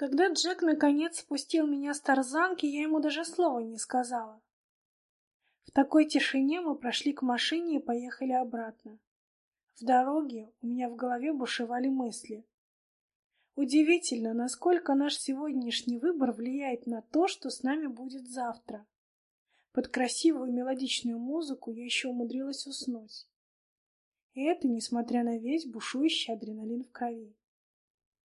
Когда Джек наконец спустил меня с тарзанки, я ему даже слова не сказала. В такой тишине мы прошли к машине и поехали обратно. В дороге у меня в голове бушевали мысли. Удивительно, насколько наш сегодняшний выбор влияет на то, что с нами будет завтра. Под красивую мелодичную музыку я еще умудрилась уснуть. И это несмотря на весь бушующий адреналин в крови.